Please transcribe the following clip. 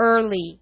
early.